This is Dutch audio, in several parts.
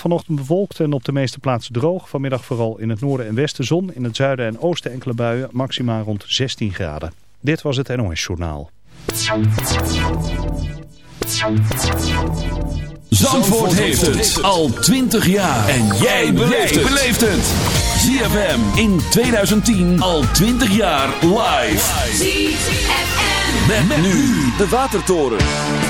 Vanochtend bewolkt en op de meeste plaatsen droog. Vanmiddag vooral in het noorden en westen zon. In het zuiden en oosten enkele buien. Maxima rond 16 graden. Dit was het NOS Journaal. Zandvoort heeft het al 20 jaar. En jij beleeft het. ZFM in 2010 al 20 jaar live. ZFM. Met, nu de Watertoren.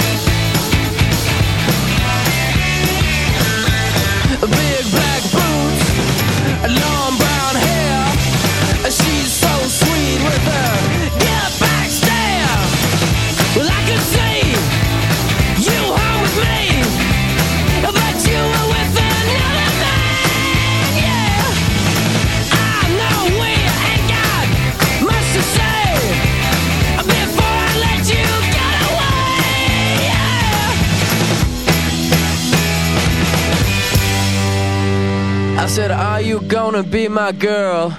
Said, are you gonna be my girl?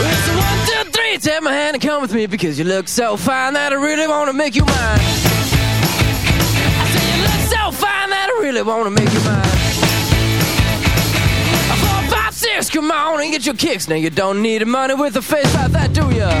It's one, two, three, take my hand and come with me because you look so fine that I really wanna make you mine. I said you look so fine that I really wanna make you mine. Four, five, six, come on and get your kicks. Now you don't need money with a face like that, do ya?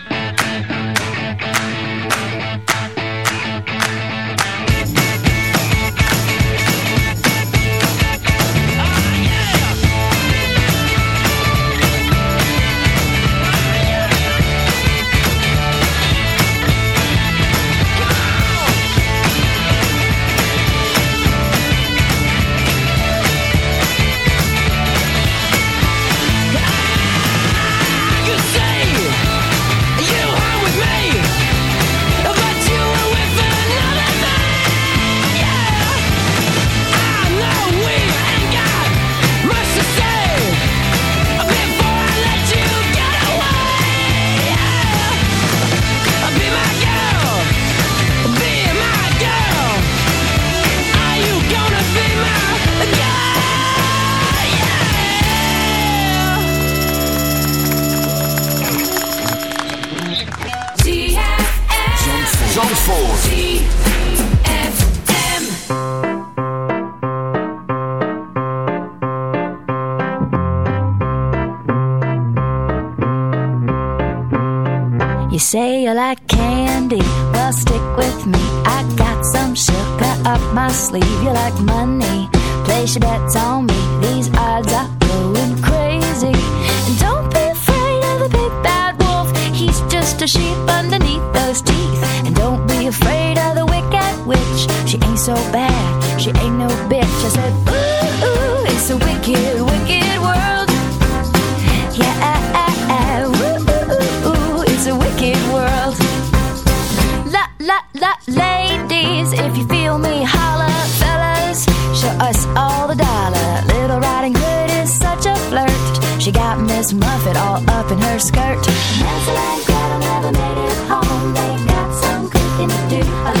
her skirt. Nancy and Gretel never made it home. They got some cooking to do.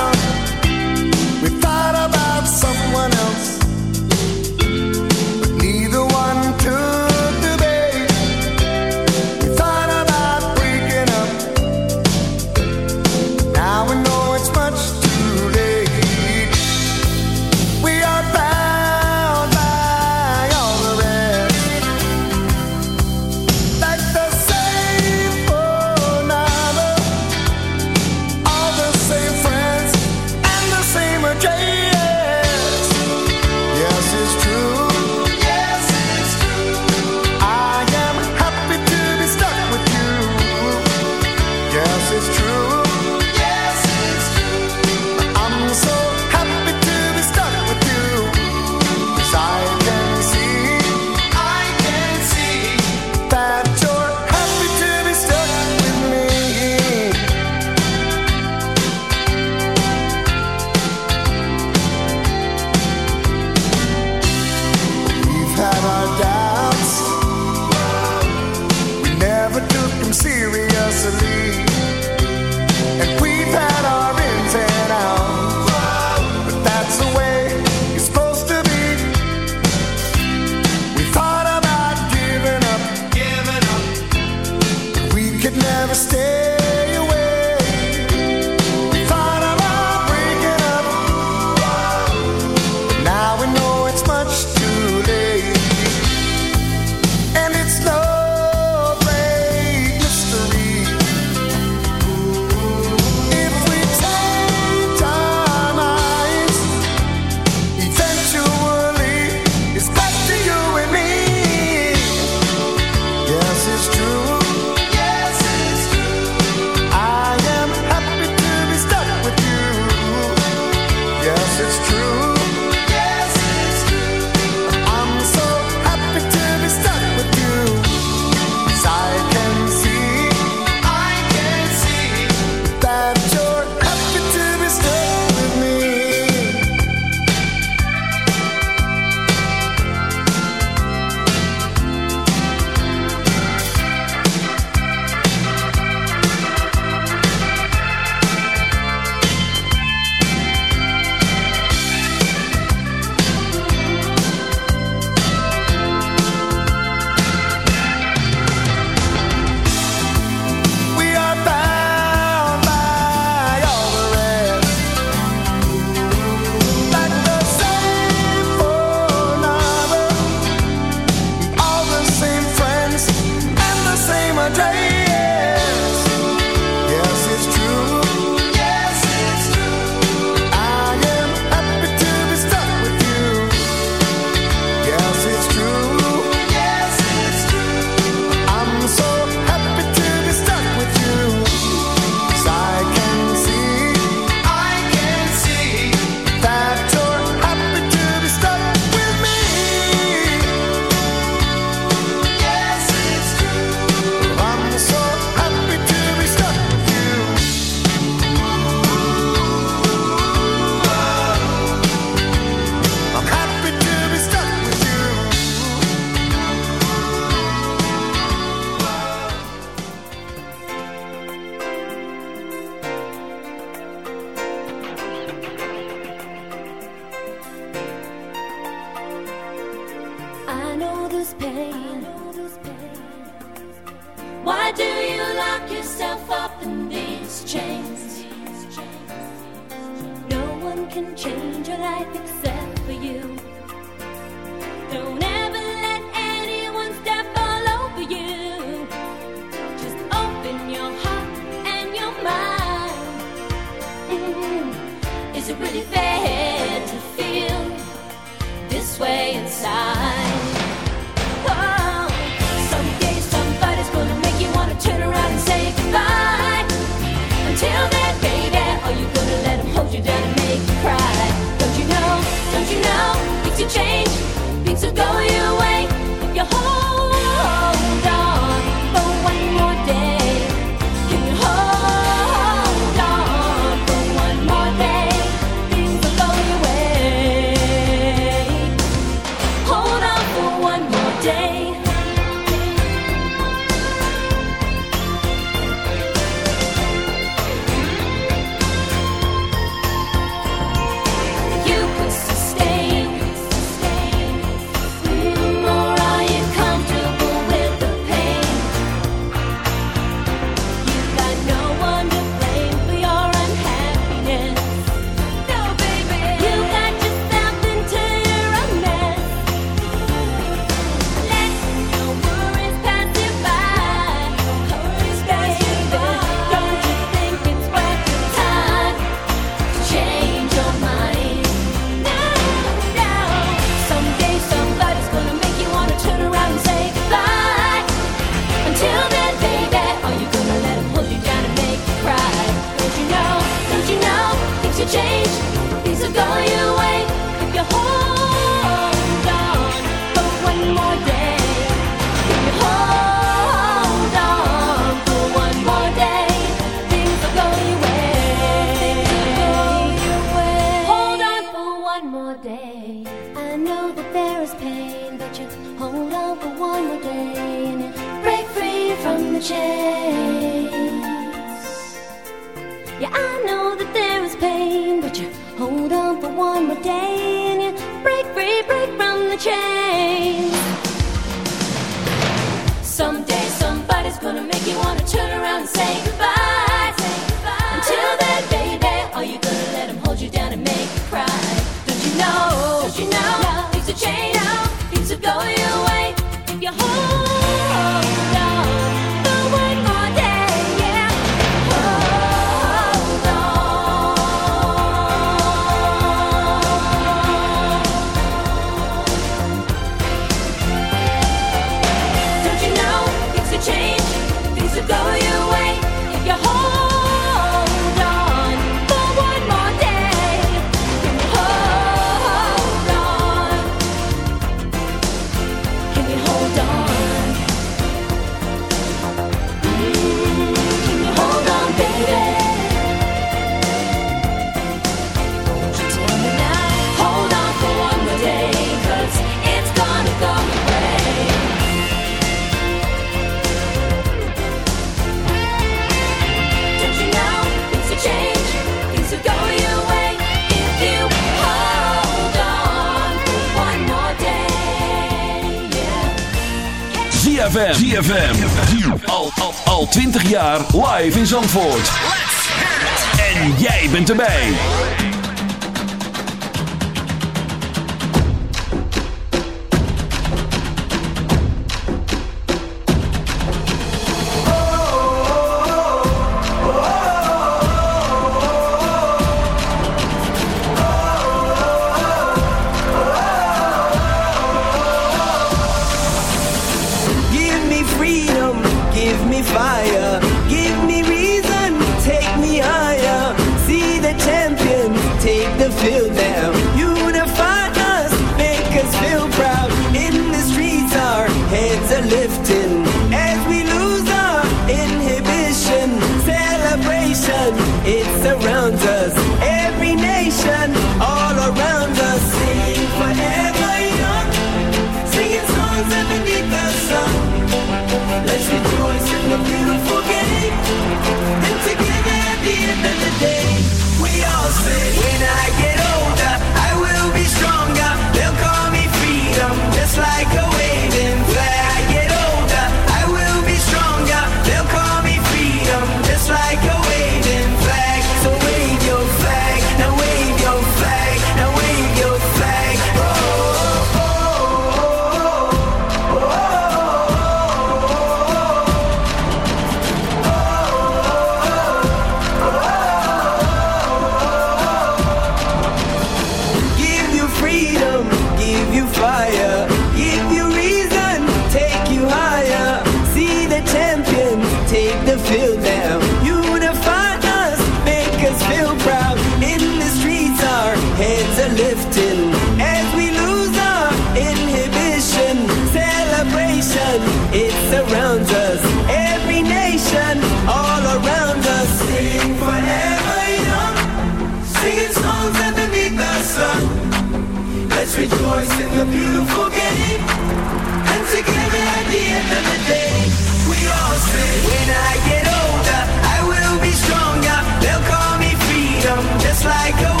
Like a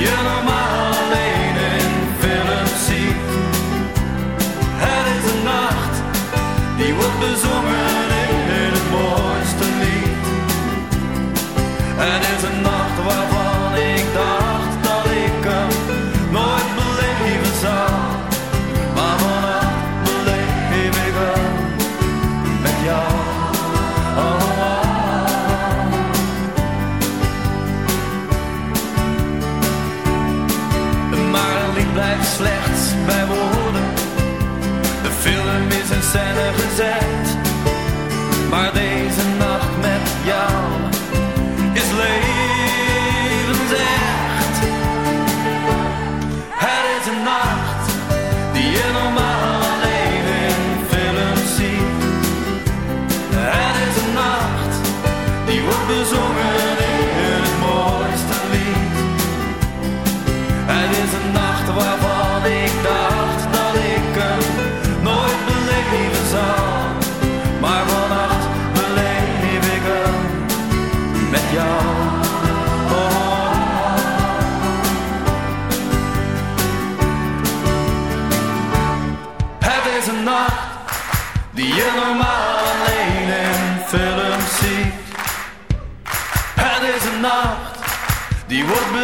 Je normaal alleen in films ziet. Het is een nacht die wordt bezongen in het mooiste lied.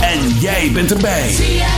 En jij bent erbij.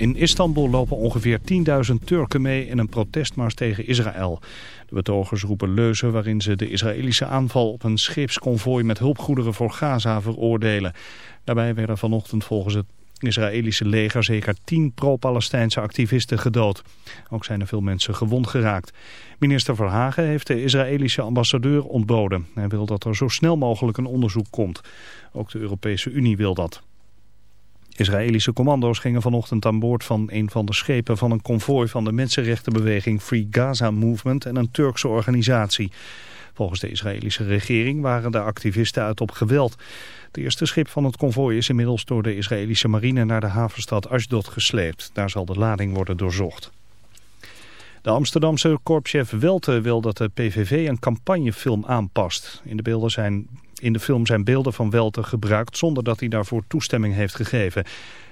In Istanbul lopen ongeveer 10.000 Turken mee in een protestmars tegen Israël. De betogers roepen leuzen waarin ze de Israëlische aanval op een scheepsconvooi met hulpgoederen voor Gaza veroordelen. Daarbij werden vanochtend volgens het Israëlische leger zeker 10 pro-Palestijnse activisten gedood. Ook zijn er veel mensen gewond geraakt. Minister Verhagen heeft de Israëlische ambassadeur ontboden. Hij wil dat er zo snel mogelijk een onderzoek komt. Ook de Europese Unie wil dat. Israëlische commando's gingen vanochtend aan boord van een van de schepen van een konvooi van de mensenrechtenbeweging Free Gaza Movement en een Turkse organisatie. Volgens de Israëlische regering waren de activisten uit op geweld. Het eerste schip van het konvooi is inmiddels door de Israëlische marine naar de havenstad Ashdod gesleept. Daar zal de lading worden doorzocht. De Amsterdamse korpschef Welte wil dat de PVV een campagnefilm aanpast. In de, beelden zijn, in de film zijn beelden van Welte gebruikt zonder dat hij daarvoor toestemming heeft gegeven.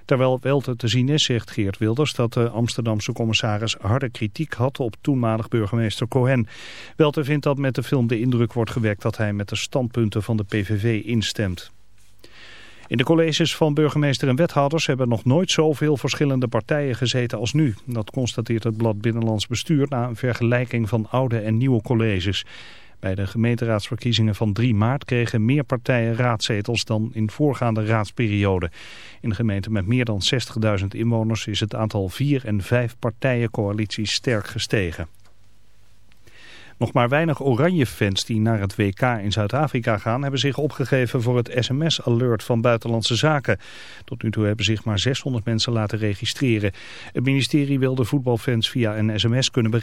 Terwijl Welte te zien is, zegt Geert Wilders dat de Amsterdamse commissaris harde kritiek had op toenmalig burgemeester Cohen. Welte vindt dat met de film de indruk wordt gewekt dat hij met de standpunten van de PVV instemt. In de colleges van burgemeester en wethouders hebben nog nooit zoveel verschillende partijen gezeten als nu. Dat constateert het blad Binnenlands Bestuur na een vergelijking van oude en nieuwe colleges. Bij de gemeenteraadsverkiezingen van 3 maart kregen meer partijen raadzetels dan in voorgaande raadsperiode. In gemeenten met meer dan 60.000 inwoners is het aantal 4 en 5 partijencoalities sterk gestegen. Nog maar weinig Oranje-fans die naar het WK in Zuid-Afrika gaan... hebben zich opgegeven voor het sms-alert van Buitenlandse Zaken. Tot nu toe hebben zich maar 600 mensen laten registreren. Het ministerie wil de voetbalfans via een sms kunnen bereiken.